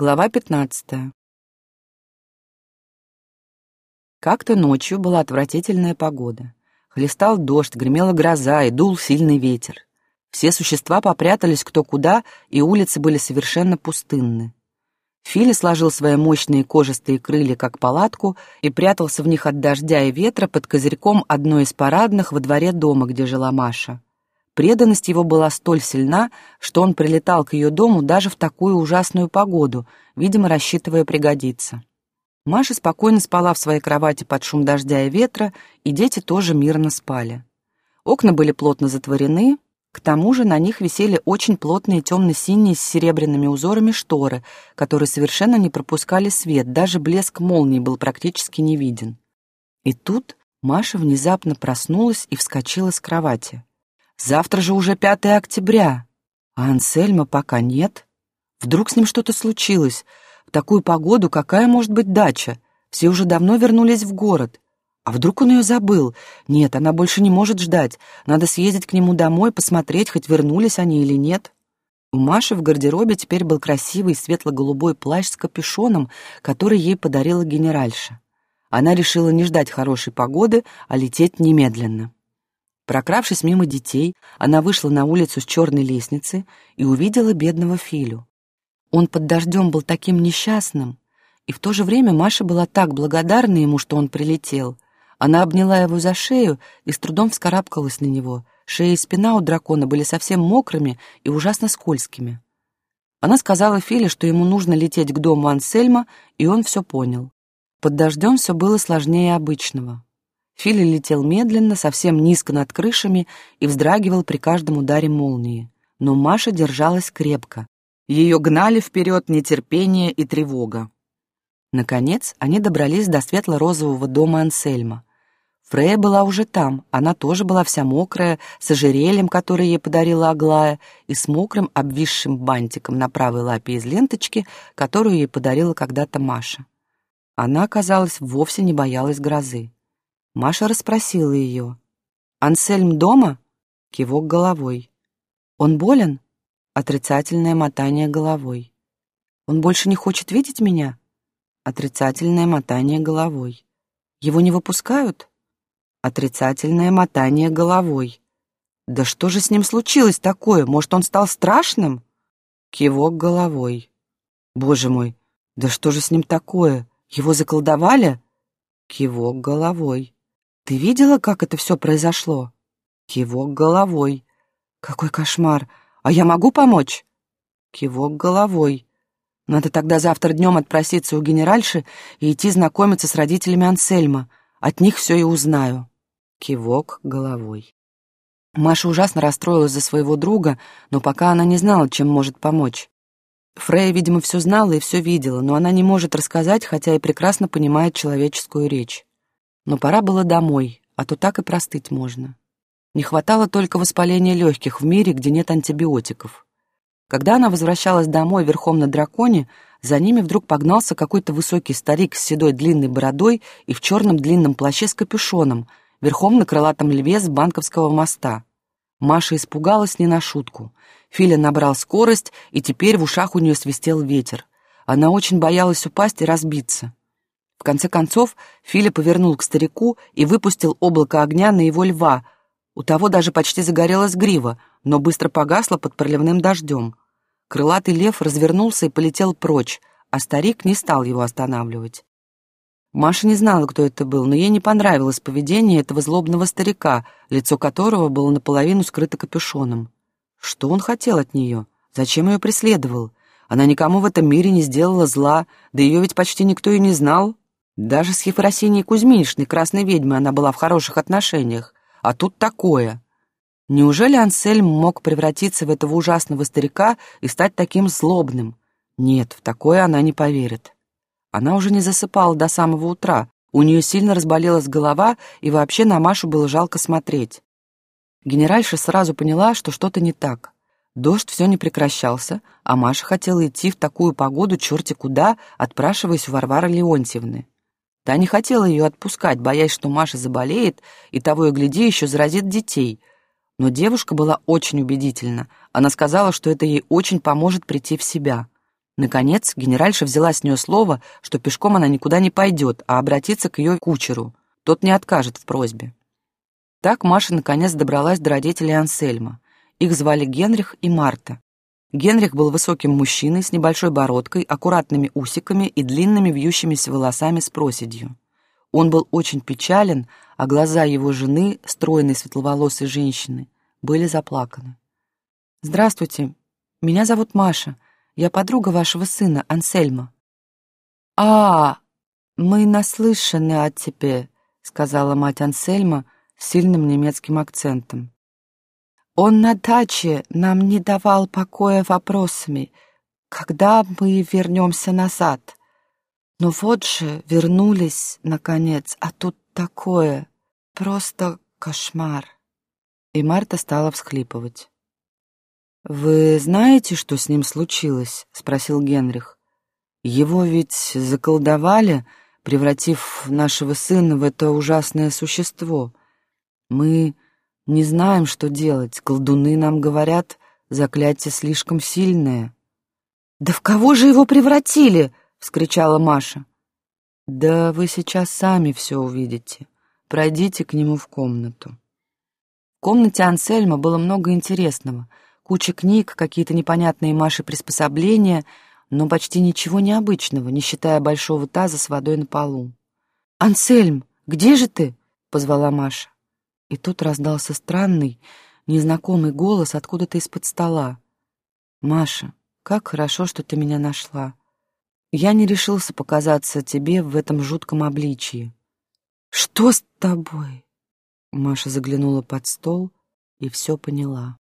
Глава 15. Как-то ночью была отвратительная погода. Хлестал дождь, гремела гроза и дул сильный ветер. Все существа попрятались кто куда, и улицы были совершенно пустынны. Фили сложил свои мощные кожистые крылья как палатку и прятался в них от дождя и ветра под козырьком одной из парадных во дворе дома, где жила Маша. Преданность его была столь сильна, что он прилетал к ее дому даже в такую ужасную погоду, видимо, рассчитывая пригодиться. Маша спокойно спала в своей кровати под шум дождя и ветра, и дети тоже мирно спали. Окна были плотно затворены, к тому же на них висели очень плотные темно-синие с серебряными узорами шторы, которые совершенно не пропускали свет, даже блеск молнии был практически не виден. И тут Маша внезапно проснулась и вскочила с кровати. Завтра же уже 5 октября, а Ансельма пока нет. Вдруг с ним что-то случилось. В такую погоду какая может быть дача? Все уже давно вернулись в город. А вдруг он ее забыл? Нет, она больше не может ждать. Надо съездить к нему домой, посмотреть, хоть вернулись они или нет. У Маши в гардеробе теперь был красивый светло-голубой плащ с капюшоном, который ей подарила генеральша. Она решила не ждать хорошей погоды, а лететь немедленно. Прокравшись мимо детей, она вышла на улицу с черной лестницы и увидела бедного Филю. Он под дождем был таким несчастным, и в то же время Маша была так благодарна ему, что он прилетел. Она обняла его за шею и с трудом вскарабкалась на него. Шея и спина у дракона были совсем мокрыми и ужасно скользкими. Она сказала Филе, что ему нужно лететь к дому Ансельма, и он все понял. Под дождем все было сложнее обычного. Фили летел медленно, совсем низко над крышами и вздрагивал при каждом ударе молнии. Но Маша держалась крепко. Ее гнали вперед нетерпение и тревога. Наконец, они добрались до светло-розового дома Ансельма. Фрея была уже там, она тоже была вся мокрая, с ожерельем, которое ей подарила Аглая, и с мокрым обвисшим бантиком на правой лапе из ленточки, которую ей подарила когда-то Маша. Она, казалось, вовсе не боялась грозы. Маша расспросила ее. «Ансельм дома?» Кивок головой. «Он болен?» Отрицательное мотание головой. «Он больше не хочет видеть меня?» Отрицательное мотание головой. «Его не выпускают?» Отрицательное мотание головой. «Да что же с ним случилось такое? Может, он стал страшным?» Кивок головой. «Боже мой, да что же с ним такое? Его заколдовали?» Кивок головой. Ты видела, как это все произошло?» Кивок головой. «Какой кошмар! А я могу помочь?» Кивок головой. «Надо тогда завтра днем отпроситься у генеральши и идти знакомиться с родителями Ансельма. От них все и узнаю». Кивок головой. Маша ужасно расстроилась за своего друга, но пока она не знала, чем может помочь. Фрея, видимо, все знала и все видела, но она не может рассказать, хотя и прекрасно понимает человеческую речь. Но пора было домой, а то так и простыть можно. Не хватало только воспаления легких в мире, где нет антибиотиков. Когда она возвращалась домой верхом на драконе, за ними вдруг погнался какой-то высокий старик с седой длинной бородой и в черном длинном плаще с капюшоном, верхом на крылатом льве с банковского моста. Маша испугалась не на шутку. Филя набрал скорость, и теперь в ушах у нее свистел ветер. Она очень боялась упасть и разбиться. В конце концов, Филя повернул к старику и выпустил облако огня на его льва. У того даже почти загорелась грива, но быстро погасла под проливным дождем. Крылатый лев развернулся и полетел прочь, а старик не стал его останавливать. Маша не знала, кто это был, но ей не понравилось поведение этого злобного старика, лицо которого было наполовину скрыто капюшоном. Что он хотел от нее? Зачем ее преследовал? Она никому в этом мире не сделала зла, да ее ведь почти никто и не знал. Даже с Ефросиней Кузьминишной, красной ведьмой, она была в хороших отношениях. А тут такое. Неужели Ансельм мог превратиться в этого ужасного старика и стать таким злобным? Нет, в такое она не поверит. Она уже не засыпала до самого утра. У нее сильно разболелась голова, и вообще на Машу было жалко смотреть. Генеральша сразу поняла, что что-то не так. Дождь все не прекращался, а Маша хотела идти в такую погоду черти куда, отпрашиваясь у Варвары Леонтьевны. Та не хотела ее отпускать, боясь, что Маша заболеет, и того и гляди еще заразит детей. Но девушка была очень убедительна. Она сказала, что это ей очень поможет прийти в себя. Наконец, генеральша взяла с нее слово, что пешком она никуда не пойдет, а обратится к ее кучеру. Тот не откажет в просьбе. Так Маша наконец добралась до родителей Ансельма. Их звали Генрих и Марта. Генрих был высоким мужчиной с небольшой бородкой, аккуратными усиками и длинными вьющимися волосами с проседью. Он был очень печален, а глаза его жены, стройной светловолосой женщины, были заплаканы. «Здравствуйте, меня зовут Маша. Я подруга вашего сына, Ансельма». «А, мы наслышаны о тебе», — сказала мать Ансельма с сильным немецким акцентом. «Он на даче нам не давал покоя вопросами, когда мы вернемся назад. Но вот же вернулись, наконец, а тут такое, просто кошмар». И Марта стала всхлипывать. «Вы знаете, что с ним случилось?» — спросил Генрих. «Его ведь заколдовали, превратив нашего сына в это ужасное существо. Мы не знаем, что делать. Колдуны нам говорят, заклятие слишком сильное». «Да в кого же его превратили?» — вскричала Маша. «Да вы сейчас сами все увидите. Пройдите к нему в комнату». В комнате Ансельма было много интересного — Куча книг, какие-то непонятные Маши приспособления, но почти ничего необычного, не считая большого таза с водой на полу. «Ансельм, где же ты?» — позвала Маша. И тут раздался странный, незнакомый голос откуда-то из-под стола. «Маша, как хорошо, что ты меня нашла. Я не решился показаться тебе в этом жутком обличии». «Что с тобой?» Маша заглянула под стол и все поняла.